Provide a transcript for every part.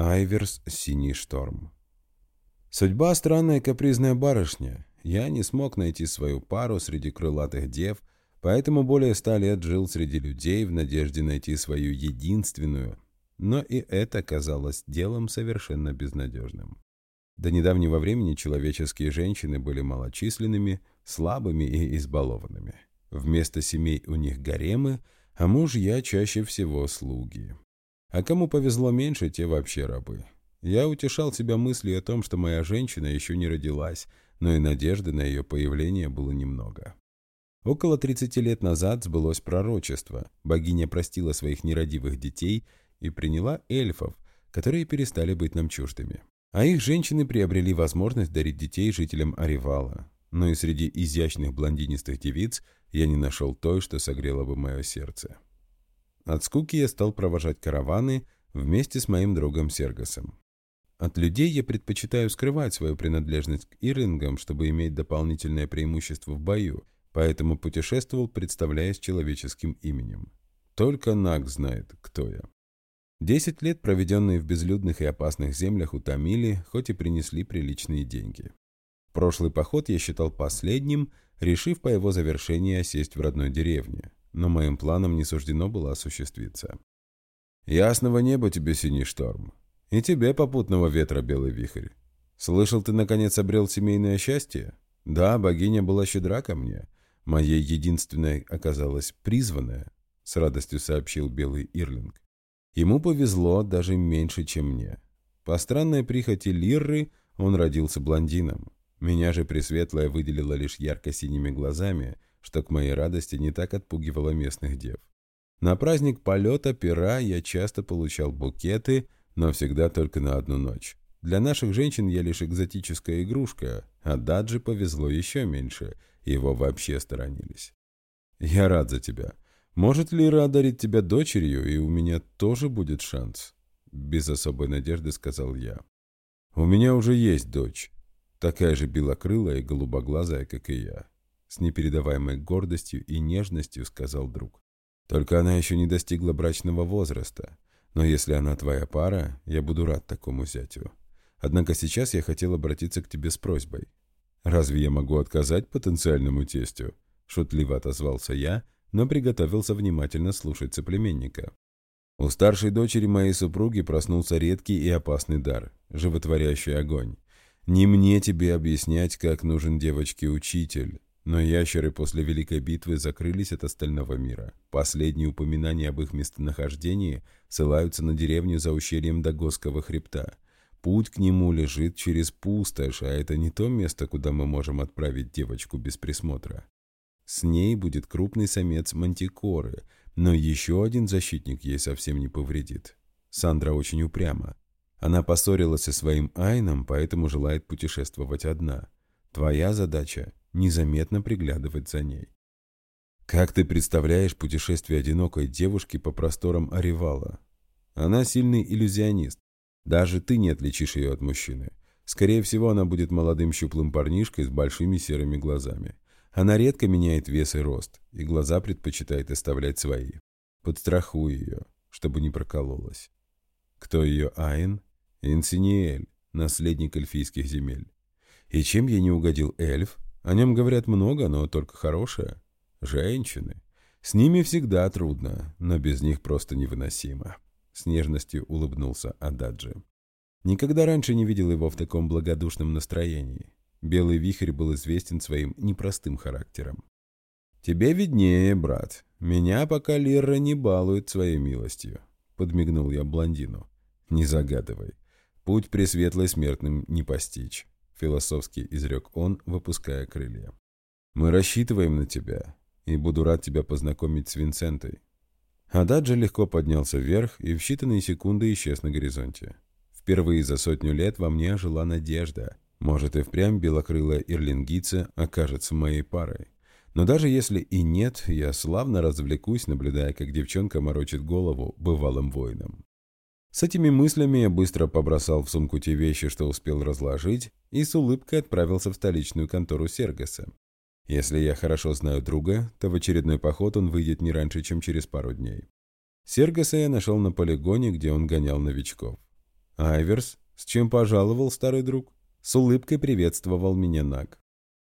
Айверс «Синий шторм». Судьба странная капризная барышня. Я не смог найти свою пару среди крылатых дев, поэтому более ста лет жил среди людей в надежде найти свою единственную, но и это казалось делом совершенно безнадежным. До недавнего времени человеческие женщины были малочисленными, слабыми и избалованными. Вместо семей у них гаремы, а мужья чаще всего слуги. А кому повезло меньше, те вообще рабы. Я утешал себя мыслью о том, что моя женщина еще не родилась, но и надежды на ее появление было немного. Около 30 лет назад сбылось пророчество. Богиня простила своих нерадивых детей и приняла эльфов, которые перестали быть нам чуждыми. А их женщины приобрели возможность дарить детей жителям Оревала. Но и среди изящных блондинистых девиц я не нашел той, что согрело бы мое сердце. От скуки я стал провожать караваны вместе с моим другом Сергосом. От людей я предпочитаю скрывать свою принадлежность к ирингам, чтобы иметь дополнительное преимущество в бою, поэтому путешествовал, представляясь человеческим именем. Только Наг знает, кто я. Десять лет, проведенные в безлюдных и опасных землях, утомили, хоть и принесли приличные деньги. Прошлый поход я считал последним, решив по его завершении осесть в родной деревне но моим планам не суждено было осуществиться. «Ясного неба тебе, синий шторм, и тебе попутного ветра, белый вихрь. Слышал, ты, наконец, обрел семейное счастье? Да, богиня была щедра ко мне. Моей единственной оказалась призванная», — с радостью сообщил белый Ирлинг. Ему повезло даже меньше, чем мне. По странной прихоти Лирры он родился блондином. Меня же Пресветлая выделила лишь ярко-синими глазами — что к моей радости не так отпугивало местных дев. На праздник полета пера я часто получал букеты, но всегда только на одну ночь. Для наших женщин я лишь экзотическая игрушка, а Даджи повезло еще меньше, его вообще сторонились. «Я рад за тебя. Может ли Ира одарить тебя дочерью, и у меня тоже будет шанс?» Без особой надежды сказал я. «У меня уже есть дочь, такая же белокрылая и голубоглазая, как и я. С непередаваемой гордостью и нежностью сказал друг. Только она еще не достигла брачного возраста. Но если она твоя пара, я буду рад такому зятю. Однако сейчас я хотел обратиться к тебе с просьбой. Разве я могу отказать потенциальному тестю? Шутливо отозвался я, но приготовился внимательно слушать соплеменника. У старшей дочери моей супруги проснулся редкий и опасный дар – животворящий огонь. Не мне тебе объяснять, как нужен девочке учитель. Но ящеры после Великой битвы закрылись от остального мира. Последние упоминания об их местонахождении ссылаются на деревню за ущельем Дагосского хребта. Путь к нему лежит через пустошь, а это не то место, куда мы можем отправить девочку без присмотра. С ней будет крупный самец мантикоры, но еще один защитник ей совсем не повредит. Сандра очень упряма. Она поссорилась со своим Айном, поэтому желает путешествовать одна. Твоя задача незаметно приглядывать за ней. Как ты представляешь путешествие одинокой девушки по просторам Оревала? Она сильный иллюзионист. Даже ты не отличишь ее от мужчины. Скорее всего, она будет молодым щуплым парнишкой с большими серыми глазами. Она редко меняет вес и рост, и глаза предпочитает оставлять свои. Подстрахуй ее, чтобы не прокололась. Кто ее Айн? Инсиниэль, наследник эльфийских земель. И чем ей не угодил эльф? О нем говорят много, но только хорошее. Женщины. С ними всегда трудно, но без них просто невыносимо. С нежностью улыбнулся Ададжи. Никогда раньше не видел его в таком благодушном настроении. Белый вихрь был известен своим непростым характером. «Тебе виднее, брат. Меня пока Лира не балует своей милостью», — подмигнул я блондину. «Не загадывай. Путь пресветлый смертным не постичь философски изрек он, выпуская крылья. «Мы рассчитываем на тебя, и буду рад тебя познакомить с Винсентой». Ададжи легко поднялся вверх и в считанные секунды исчез на горизонте. Впервые за сотню лет во мне жила надежда. Может, и впрямь белокрылая ирлингица окажется моей парой. Но даже если и нет, я славно развлекусь, наблюдая, как девчонка морочит голову бывалым воинам. С этими мыслями я быстро побросал в сумку те вещи, что успел разложить, и с улыбкой отправился в столичную контору Сергаса. Если я хорошо знаю друга, то в очередной поход он выйдет не раньше, чем через пару дней. Сергаса я нашел на полигоне, где он гонял новичков. «Айверс, с чем пожаловал старый друг?» С улыбкой приветствовал меня Наг.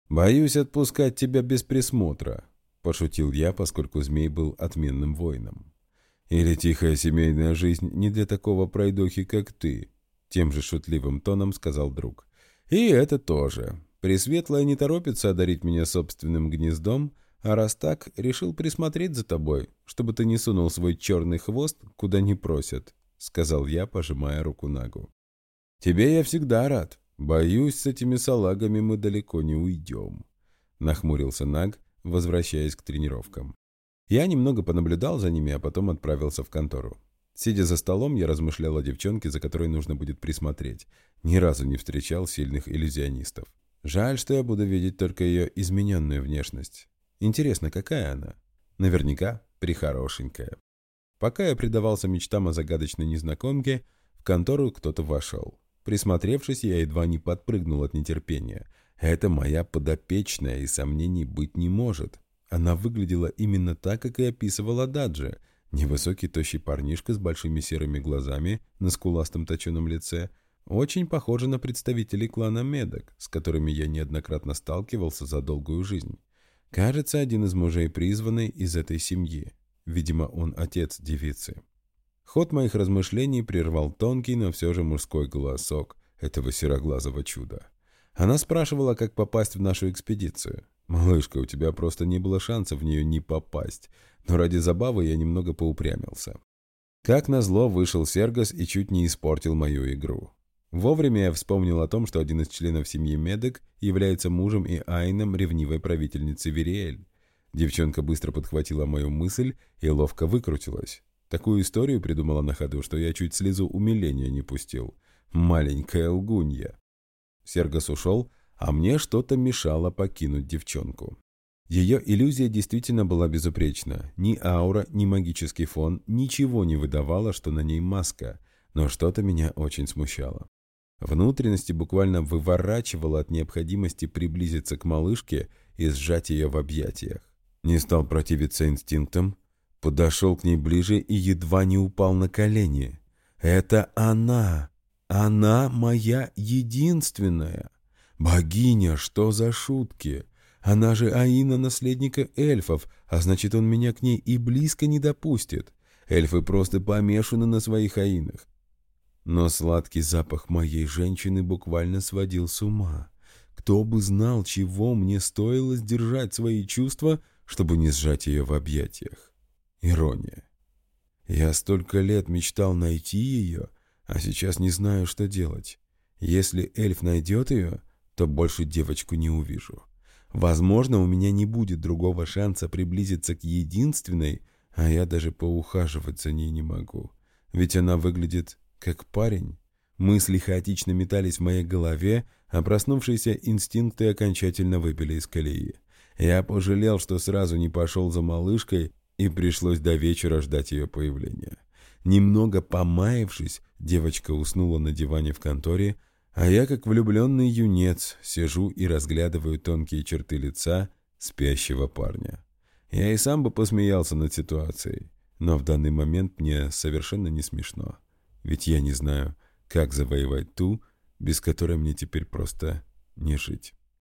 «Боюсь отпускать тебя без присмотра», — пошутил я, поскольку змей был отменным воином. «Или тихая семейная жизнь не для такого пройдохи, как ты», — тем же шутливым тоном сказал друг. «И это тоже. Пресветлая не торопится одарить меня собственным гнездом, а раз так, решил присмотреть за тобой, чтобы ты не сунул свой черный хвост, куда не просят», — сказал я, пожимая руку Нагу. «Тебе я всегда рад. Боюсь, с этими салагами мы далеко не уйдем», — нахмурился Наг, возвращаясь к тренировкам. Я немного понаблюдал за ними, а потом отправился в контору. Сидя за столом, я размышлял о девчонке, за которой нужно будет присмотреть. Ни разу не встречал сильных иллюзионистов. Жаль, что я буду видеть только ее измененную внешность. Интересно, какая она? Наверняка прихорошенькая. Пока я предавался мечтам о загадочной незнакомке, в контору кто-то вошел. Присмотревшись, я едва не подпрыгнул от нетерпения. Это моя подопечная, и сомнений быть не может. Она выглядела именно так, как и описывала Даджи. Невысокий тощий парнишка с большими серыми глазами на скуластом точеном лице. Очень похоже на представителей клана Медок, с которыми я неоднократно сталкивался за долгую жизнь. Кажется, один из мужей призванный из этой семьи. Видимо, он отец девицы. Ход моих размышлений прервал тонкий, но все же мужской голосок этого сероглазого чуда. Она спрашивала, как попасть в нашу экспедицию. «Малышка, у тебя просто не было шанса в нее не попасть», но ради забавы я немного поупрямился. Как назло вышел Сергос и чуть не испортил мою игру. Вовремя я вспомнил о том, что один из членов семьи Медек является мужем и Айном ревнивой правительницы Вериэль. Девчонка быстро подхватила мою мысль и ловко выкрутилась. Такую историю придумала на ходу, что я чуть слезу умиления не пустил. Маленькая лгунья. Сергос ушел, а мне что-то мешало покинуть девчонку. Ее иллюзия действительно была безупречна. Ни аура, ни магический фон ничего не выдавало, что на ней маска, но что-то меня очень смущало. Внутренности буквально выворачивало от необходимости приблизиться к малышке и сжать ее в объятиях. Не стал противиться инстинктам, подошел к ней ближе и едва не упал на колени. «Это она! Она моя единственная! Богиня, что за шутки! Она же Аина наследника эльфов, а значит, он меня к ней и близко не допустит. Эльфы просто помешаны на своих Аинах. Но сладкий запах моей женщины буквально сводил с ума. Кто бы знал, чего мне стоило сдержать свои чувства, чтобы не сжать ее в объятиях. Ирония. Я столько лет мечтал найти ее, а сейчас не знаю, что делать. Если эльф найдет ее, то больше девочку не увижу. Возможно, у меня не будет другого шанса приблизиться к единственной, а я даже поухаживать за ней не могу. Ведь она выглядит как парень. Мысли хаотично метались в моей голове, а проснувшиеся инстинкты окончательно выбили из колеи. Я пожалел, что сразу не пошел за малышкой, и пришлось до вечера ждать ее появления. Немного помаявшись, девочка уснула на диване в конторе, а я, как влюбленный юнец, сижу и разглядываю тонкие черты лица спящего парня. Я и сам бы посмеялся над ситуацией, но в данный момент мне совершенно не смешно ведь я не знаю, как завоевать ту, без которой мне теперь просто не жить.